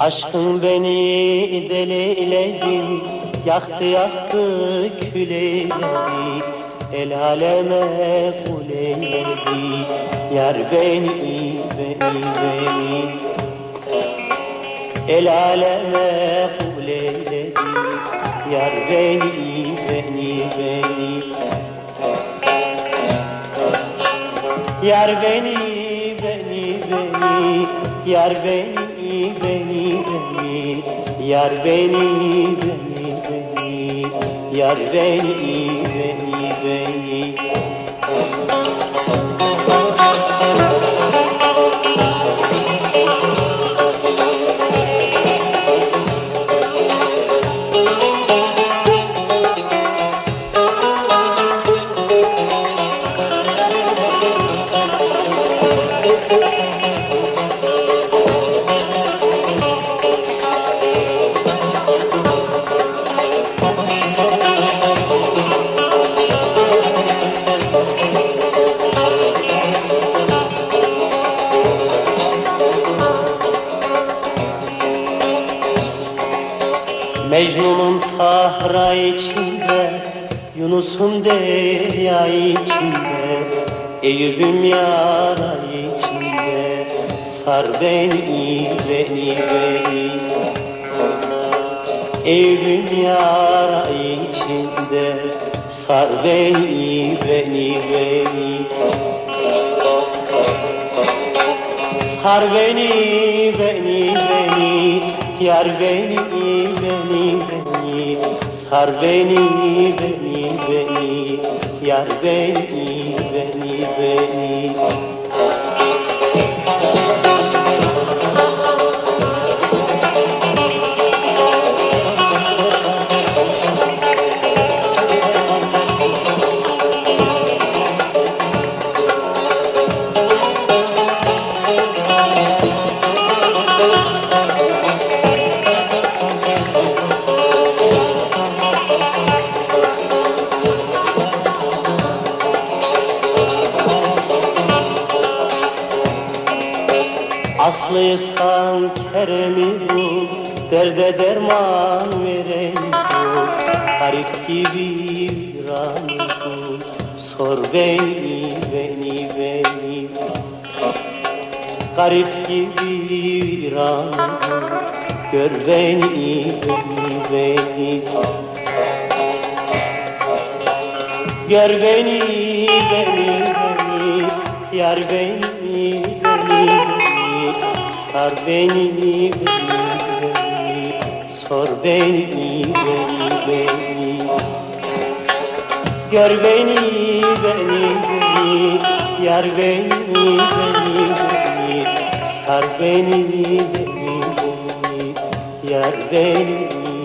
Aşkın beni deliledi, yaktı yaktı küleyledi, el aleme kuleyledi, yar beni, beni, beni. El aleme kuleyledi, yar beni, beni, beni. Yar beni, beni, beni, yar beni, beni, beni, yar beni, beni, beni, yar beni, beni, beni. Mecnun'un sahra içinde Yunus'un derya içinde Eyüp'üm yara içinde Sar beni, beni, beni. Eyüp'üm yara içinde Sar beni, beni, beni. Sar beni, beni, beni, yar beni, beni, beni. Sar beni, beni, beni, yar beni, beni, beni. Aslıysan Kerem'i bul, derde derman vereni bul. Garip gibi viranı bul, sor beni, beni, beni. Garip gibi viranı bul, gör beni, beni, beni. Gör beni, beni, beni, yar beni, beni. Sar beni, beni, beni, sor beni, beni, beni. Gör beni, beni, beni, yar beni, beni, beni. Sar beni, beni, beni, yar beni,